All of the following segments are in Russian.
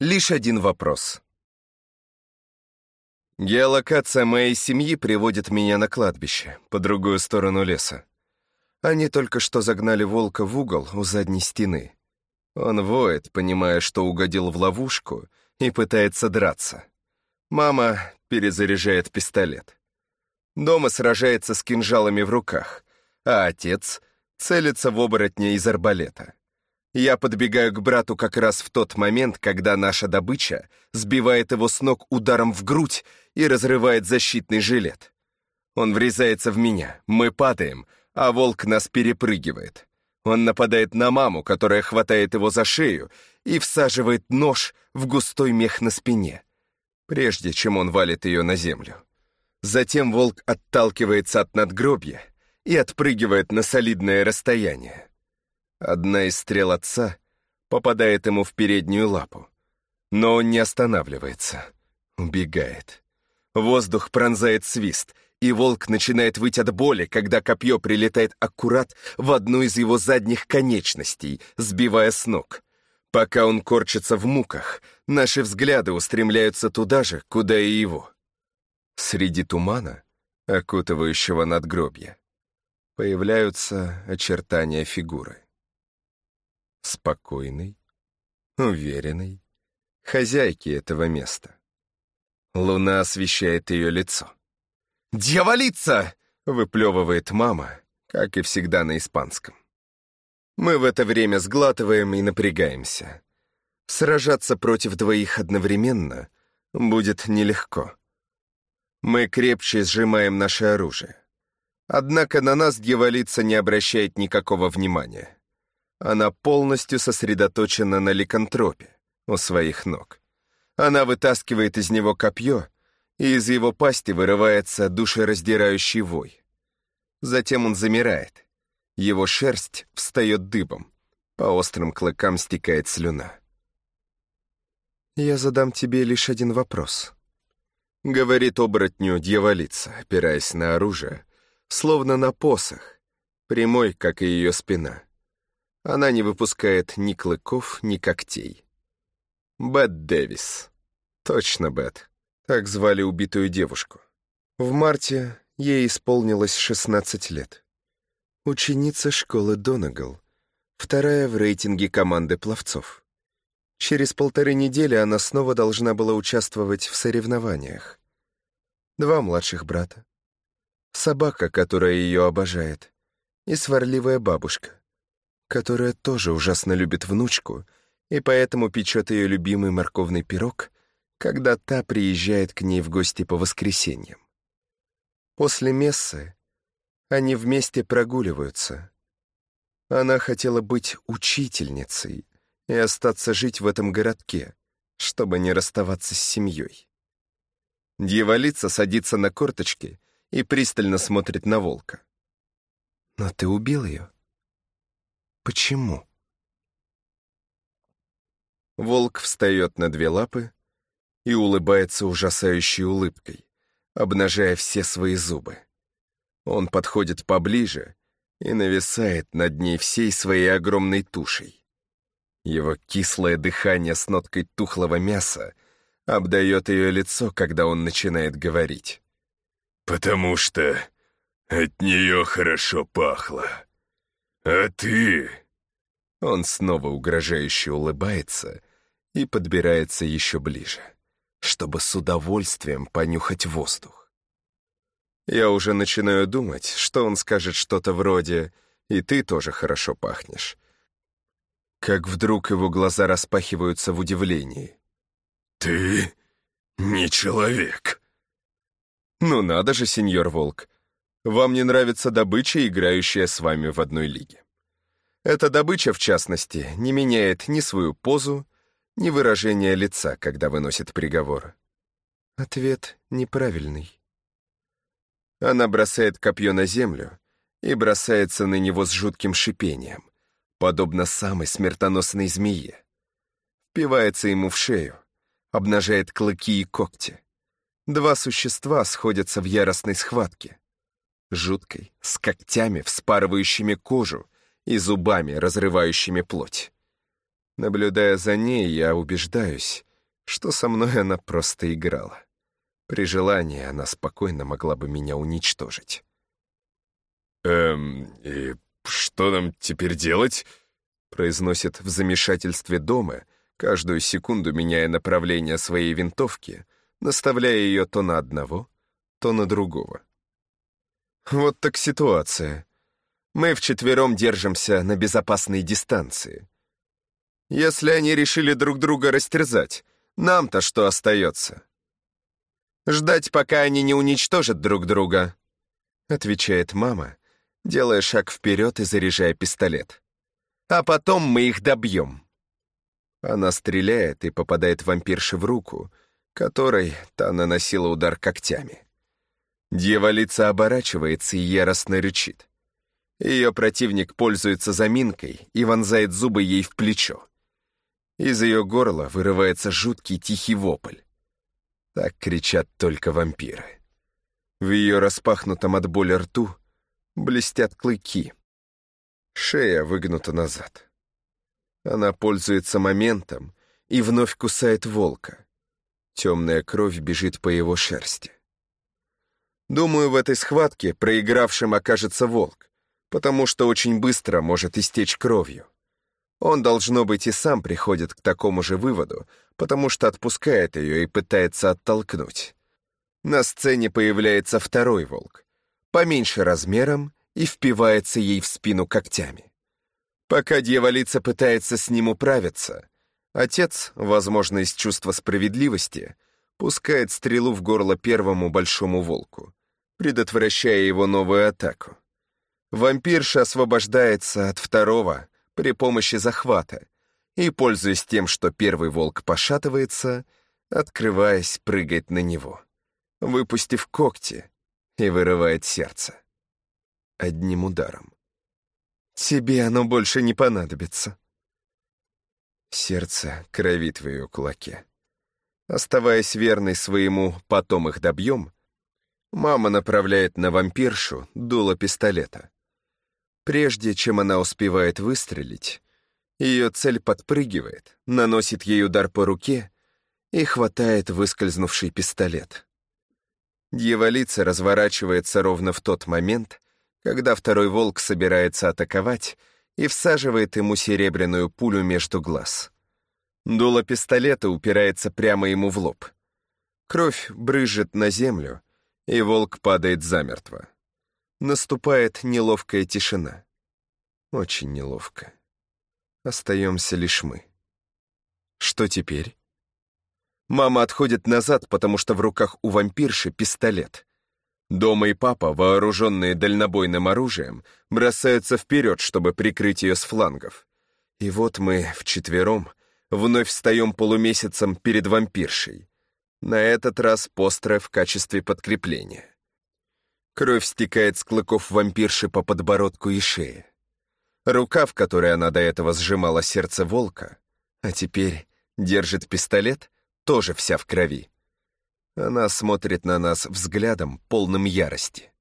Лишь один вопрос. Геолокация моей семьи приводит меня на кладбище, по другую сторону леса. Они только что загнали волка в угол у задней стены. Он воет, понимая, что угодил в ловушку, и пытается драться. Мама перезаряжает пистолет. Дома сражается с кинжалами в руках, а отец целится в оборотня из арбалета. Я подбегаю к брату как раз в тот момент, когда наша добыча сбивает его с ног ударом в грудь и разрывает защитный жилет. Он врезается в меня, мы падаем, а волк нас перепрыгивает. Он нападает на маму, которая хватает его за шею и всаживает нож в густой мех на спине прежде чем он валит ее на землю. Затем волк отталкивается от надгробья и отпрыгивает на солидное расстояние. Одна из стрел отца попадает ему в переднюю лапу, но он не останавливается, убегает. Воздух пронзает свист, и волк начинает выть от боли, когда копье прилетает аккурат в одну из его задних конечностей, сбивая с ног. Пока он корчится в муках, наши взгляды устремляются туда же, куда и его. Среди тумана, окутывающего надгробье, появляются очертания фигуры. Спокойной, уверенной, хозяйки этого места. Луна освещает ее лицо. «Дьяволица!» — выплевывает мама, как и всегда на испанском. Мы в это время сглатываем и напрягаемся. Сражаться против двоих одновременно будет нелегко. Мы крепче сжимаем наше оружие. Однако на нас дьяволица не обращает никакого внимания. Она полностью сосредоточена на ликантропе у своих ног. Она вытаскивает из него копье, и из его пасти вырывается душераздирающий вой. Затем он замирает — его шерсть встает дыбом. По острым клыкам стекает слюна. «Я задам тебе лишь один вопрос», — говорит оборотню дьяволица, опираясь на оружие, словно на посох, прямой, как и ее спина. Она не выпускает ни клыков, ни когтей. Бет Дэвис. Точно Бет. Так звали убитую девушку. В марте ей исполнилось 16 лет. Ученица школы Донагал, вторая в рейтинге команды пловцов. Через полторы недели она снова должна была участвовать в соревнованиях. Два младших брата, собака, которая ее обожает, и сварливая бабушка, которая тоже ужасно любит внучку и поэтому печет ее любимый морковный пирог, когда та приезжает к ней в гости по воскресеньям. После мессы они вместе прогуливаются. Она хотела быть учительницей и остаться жить в этом городке, чтобы не расставаться с семьей. Дьяволица садится на корточки и пристально смотрит на волка. «Но ты убил ее? Почему?» Волк встает на две лапы и улыбается ужасающей улыбкой, обнажая все свои зубы. Он подходит поближе и нависает над ней всей своей огромной тушей. Его кислое дыхание с ноткой тухлого мяса обдает ее лицо, когда он начинает говорить. «Потому что от нее хорошо пахло. А ты...» Он снова угрожающе улыбается и подбирается еще ближе, чтобы с удовольствием понюхать воздух. Я уже начинаю думать, что он скажет что-то вроде «И ты тоже хорошо пахнешь». Как вдруг его глаза распахиваются в удивлении. «Ты не человек». «Ну надо же, сеньор Волк. Вам не нравится добыча, играющая с вами в одной лиге. Эта добыча, в частности, не меняет ни свою позу, ни выражение лица, когда выносит приговор». Ответ неправильный. Она бросает копье на землю и бросается на него с жутким шипением, подобно самой смертоносной змее. Впивается ему в шею, обнажает клыки и когти. Два существа сходятся в яростной схватке. Жуткой, с когтями, вспарывающими кожу и зубами, разрывающими плоть. Наблюдая за ней, я убеждаюсь, что со мной она просто играла. При желании она спокойно могла бы меня уничтожить. «Эм, и что нам теперь делать?» произносит в замешательстве дома, каждую секунду меняя направление своей винтовки, наставляя ее то на одного, то на другого. Вот так ситуация. Мы вчетвером держимся на безопасной дистанции. Если они решили друг друга растерзать, нам-то что остается? Ждать, пока они не уничтожат друг друга, отвечает мама, делая шаг вперед и заряжая пистолет. А потом мы их добьем. Она стреляет и попадает вампирше в руку, которой та наносила удар когтями. Дьяволица оборачивается и яростно рычит. Ее противник пользуется заминкой и вонзает зубы ей в плечо. Из ее горла вырывается жуткий тихий вопль. Так кричат только вампиры. В ее распахнутом от боли рту блестят клыки. Шея выгнута назад. Она пользуется моментом и вновь кусает волка. Темная кровь бежит по его шерсти. Думаю, в этой схватке проигравшим окажется волк, потому что очень быстро может истечь кровью. Он, должно быть, и сам приходит к такому же выводу, потому что отпускает ее и пытается оттолкнуть. На сцене появляется второй волк, поменьше размером и впивается ей в спину когтями. Пока дьяволица пытается с ним управиться, отец, возможно, из чувства справедливости, пускает стрелу в горло первому большому волку предотвращая его новую атаку. Вампирша освобождается от второго при помощи захвата и, пользуясь тем, что первый волк пошатывается, открываясь, прыгает на него, выпустив когти и вырывает сердце. Одним ударом. Тебе оно больше не понадобится. Сердце кровит в ее кулаке. Оставаясь верной своему «потом их добьем», Мама направляет на вампиршу дуло пистолета. Прежде чем она успевает выстрелить, ее цель подпрыгивает, наносит ей удар по руке и хватает выскользнувший пистолет. Дьяволица разворачивается ровно в тот момент, когда второй волк собирается атаковать и всаживает ему серебряную пулю между глаз. Дуло пистолета упирается прямо ему в лоб. Кровь брызжет на землю, и волк падает замертво. Наступает неловкая тишина. Очень неловко. Остаемся лишь мы. Что теперь? Мама отходит назад, потому что в руках у вампирши пистолет. Дома и папа, вооруженные дальнобойным оружием, бросаются вперед, чтобы прикрыть ее с флангов. И вот мы вчетвером вновь встаем полумесяцем перед вампиршей. На этот раз построе в качестве подкрепления. Кровь стекает с клыков вампирши по подбородку и шее. Рука, в которой она до этого сжимала сердце волка, а теперь держит пистолет, тоже вся в крови. Она смотрит на нас взглядом, полным ярости.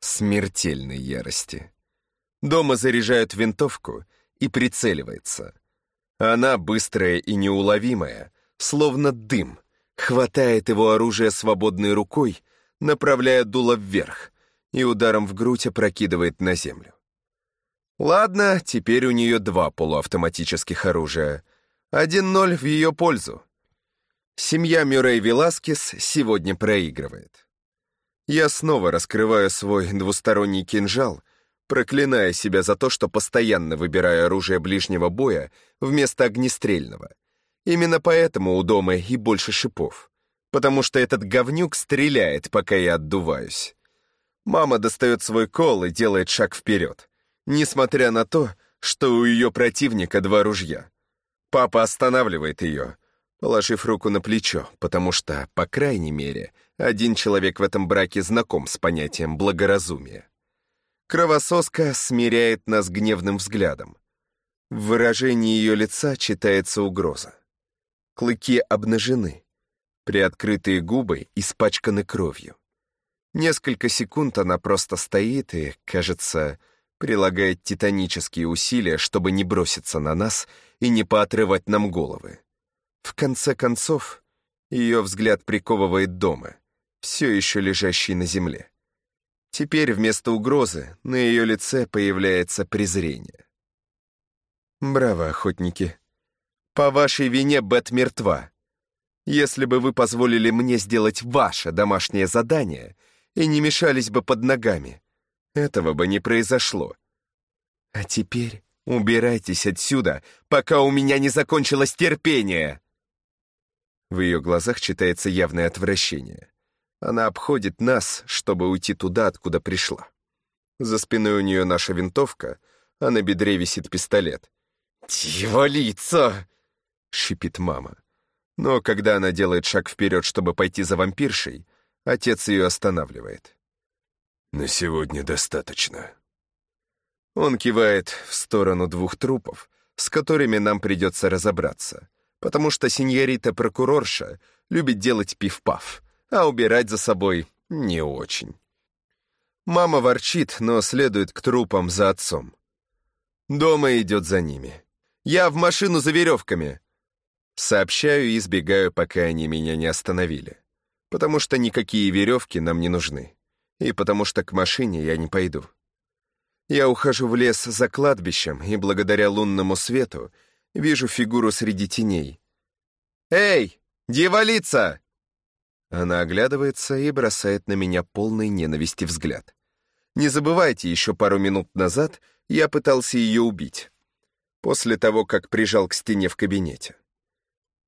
Смертельной ярости. Дома заряжают винтовку и прицеливается. Она быстрая и неуловимая, словно дым — хватает его оружие свободной рукой, направляя дуло вверх и ударом в грудь опрокидывает на землю. Ладно, теперь у нее два полуавтоматических оружия. Один ноль в ее пользу. Семья Мюррей Веласкес сегодня проигрывает. Я снова раскрываю свой двусторонний кинжал, проклиная себя за то, что постоянно выбираю оружие ближнего боя вместо огнестрельного — Именно поэтому у дома и больше шипов. Потому что этот говнюк стреляет, пока я отдуваюсь. Мама достает свой кол и делает шаг вперед, несмотря на то, что у ее противника два ружья. Папа останавливает ее, положив руку на плечо, потому что, по крайней мере, один человек в этом браке знаком с понятием благоразумия. Кровососка смиряет нас гневным взглядом. В выражении ее лица читается угроза. Клыки обнажены. Приоткрытые губы испачканы кровью. Несколько секунд она просто стоит и, кажется, прилагает титанические усилия, чтобы не броситься на нас и не поотрывать нам головы. В конце концов, ее взгляд приковывает дома, все еще лежащий на земле. Теперь вместо угрозы на ее лице появляется презрение. Браво, охотники. По вашей вине Бет мертва. Если бы вы позволили мне сделать ваше домашнее задание и не мешались бы под ногами, этого бы не произошло. А теперь убирайтесь отсюда, пока у меня не закончилось терпение. В ее глазах читается явное отвращение. Она обходит нас, чтобы уйти туда, откуда пришла. За спиной у нее наша винтовка, а на бедре висит пистолет. «Дьяволица!» — шипит мама. Но когда она делает шаг вперед, чтобы пойти за вампиршей, отец ее останавливает. «На сегодня достаточно». Он кивает в сторону двух трупов, с которыми нам придется разобраться, потому что сеньорита-прокурорша любит делать пиф-паф — а убирать за собой не очень. Мама ворчит, но следует к трупам за отцом. Дома идет за ними. «Я в машину за веревками!» Сообщаю и избегаю, пока они меня не остановили. Потому что никакие веревки нам не нужны. И потому что к машине я не пойду. Я ухожу в лес за кладбищем и благодаря лунному свету вижу фигуру среди теней. «Эй, дьяволица!» Она оглядывается и бросает на меня полный ненависти взгляд. Не забывайте, еще пару минут назад я пытался ее убить. После того, как прижал к стене в кабинете.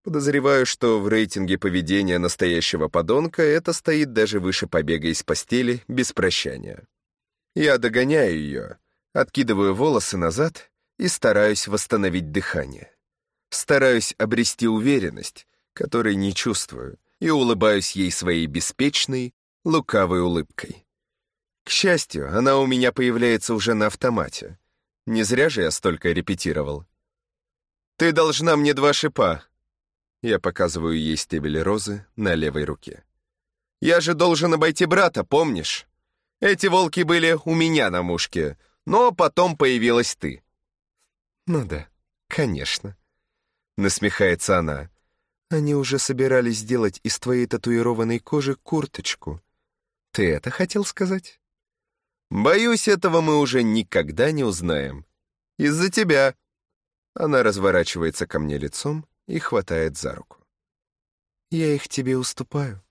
Подозреваю, что в рейтинге поведения настоящего подонка это стоит даже выше побега из постели без прощания. Я догоняю ее, откидываю волосы назад и стараюсь восстановить дыхание. Стараюсь обрести уверенность, которой не чувствую, и улыбаюсь ей своей беспечной, лукавой улыбкой. К счастью, она у меня появляется уже на автомате. Не зря же я столько репетировал. «Ты должна мне два шипа». Я показываю ей стебель розы на левой руке. «Я же должен обойти брата, помнишь? Эти волки были у меня на мушке, но потом появилась ты». «Ну да, конечно», — насмехается она. Они уже собирались сделать из твоей татуированной кожи курточку. Ты это хотел сказать? Боюсь, этого мы уже никогда не узнаем. Из-за тебя. Она разворачивается ко мне лицом и хватает за руку. Я их тебе уступаю.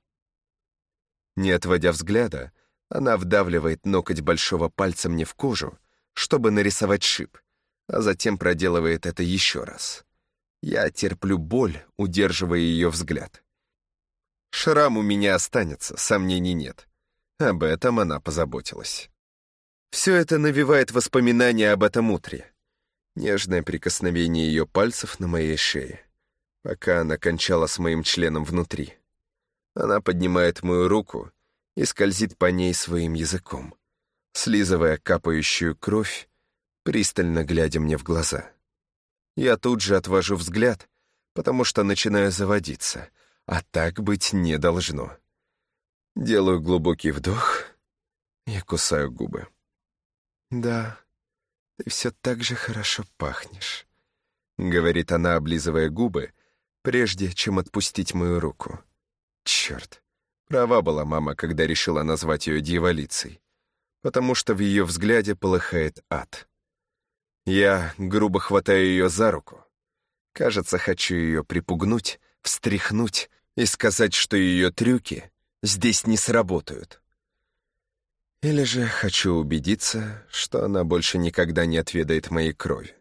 Не отводя взгляда, она вдавливает ноготь большого пальца мне в кожу, чтобы нарисовать шип, а затем проделывает это еще раз. Я терплю боль, удерживая ее взгляд. Шрам у меня останется, сомнений нет. Об этом она позаботилась. Все это навевает воспоминания об этом утре. Нежное прикосновение ее пальцев на моей шее, пока она кончала с моим членом внутри. Она поднимает мою руку и скользит по ней своим языком, слизывая капающую кровь, пристально глядя мне в глаза. Я тут же отвожу взгляд, потому что начинаю заводиться, а так быть не должно. Делаю глубокий вдох и кусаю губы. «Да, ты все так же хорошо пахнешь», — говорит она, облизывая губы, прежде чем отпустить мою руку. Черт, права была мама, когда решила назвать ее дьяволицей, потому что в ее взгляде полыхает ад. Я грубо хватаю ее за руку. Кажется, хочу ее припугнуть, встряхнуть и сказать, что ее трюки здесь не сработают. Или же хочу убедиться, что она больше никогда не отведает моей крови.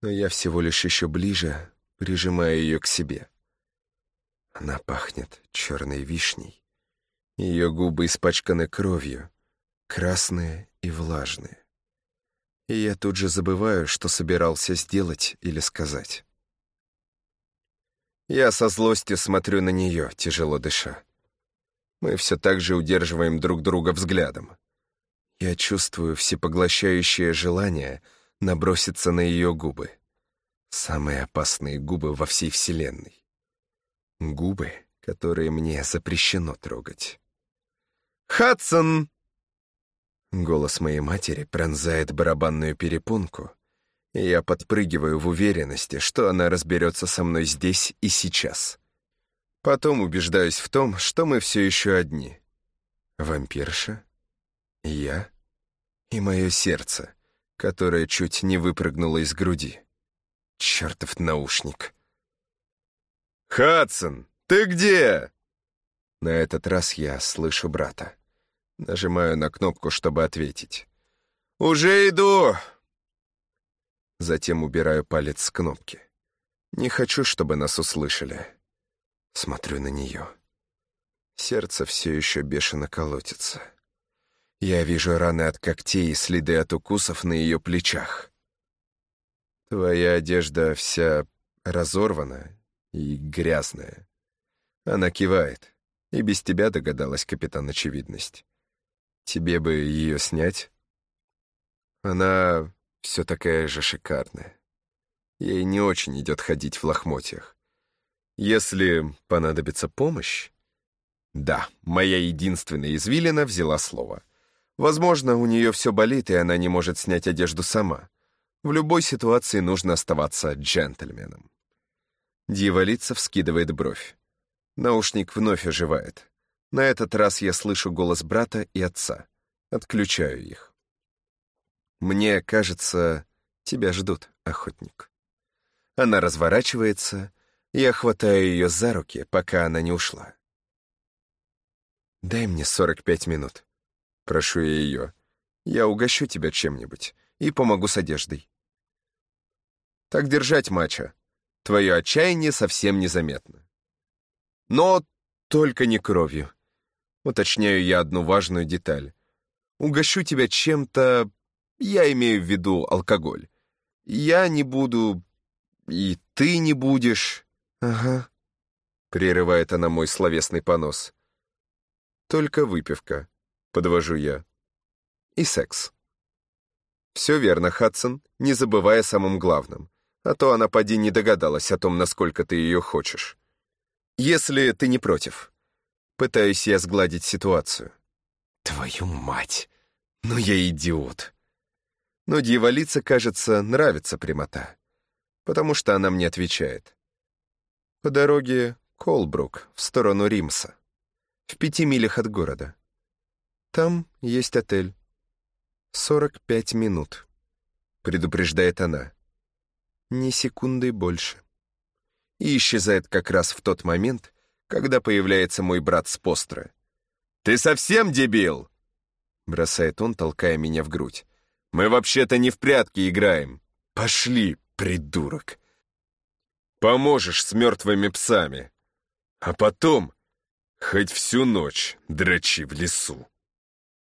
Но я всего лишь еще ближе прижимаю ее к себе. Она пахнет черной вишней. Ее губы испачканы кровью, красные и влажные и я тут же забываю, что собирался сделать или сказать. Я со злостью смотрю на нее, тяжело дыша. Мы все так же удерживаем друг друга взглядом. Я чувствую всепоглощающее желание наброситься на ее губы. Самые опасные губы во всей Вселенной. Губы, которые мне запрещено трогать. «Хадсон!» Голос моей матери пронзает барабанную перепонку, и я подпрыгиваю в уверенности, что она разберется со мной здесь и сейчас. Потом убеждаюсь в том, что мы все еще одни. Вампирша, я и мое сердце, которое чуть не выпрыгнуло из груди. Чертов наушник. «Хадсон, ты где?» На этот раз я слышу брата. Нажимаю на кнопку, чтобы ответить. «Уже иду!» Затем убираю палец с кнопки. Не хочу, чтобы нас услышали. Смотрю на нее. Сердце все еще бешено колотится. Я вижу раны от когтей и следы от укусов на ее плечах. Твоя одежда вся разорвана и грязная. Она кивает. И без тебя догадалась, капитан Очевидность. Тебе бы ее снять? Она все такая же шикарная. Ей не очень идет ходить в лохмотьях. Если понадобится помощь... Да, моя единственная извилина взяла слово. Возможно, у нее все болит, и она не может снять одежду сама. В любой ситуации нужно оставаться джентльменом. Дьяволица вскидывает бровь. Наушник вновь оживает. На этот раз я слышу голос брата и отца. Отключаю их. Мне кажется, тебя ждут, охотник. Она разворачивается, я хватаю ее за руки, пока она не ушла. «Дай мне сорок пять минут», — прошу я ее. «Я угощу тебя чем-нибудь и помогу с одеждой». «Так держать, мачо. Твое отчаяние совсем незаметно». «Но только не кровью», — уточняю я одну важную деталь. «Угощу тебя чем-то я имею в виду алкоголь. Я не буду... И ты не будешь... Ага. Прерывает она мой словесный понос. Только выпивка, подвожу я. И секс. Все верно, Хадсон, не забывая о самом главном. А то она поди не догадалась о том, насколько ты ее хочешь. Если ты не против. Пытаюсь я сгладить ситуацию. Твою мать! Ну я идиот. Но дьяволице, кажется, нравится прямота, потому что она мне отвечает. По дороге Колбрук, в сторону Римса, в пяти милях от города. Там есть отель. Сорок пять минут, предупреждает она. Ни секунды больше. И исчезает как раз в тот момент, когда появляется мой брат с постера. «Ты совсем дебил?» Бросает он, толкая меня в грудь. Мы вообще-то не в прятки играем. Пошли, придурок. Поможешь с мертвыми псами. А потом хоть всю ночь дрочи в лесу.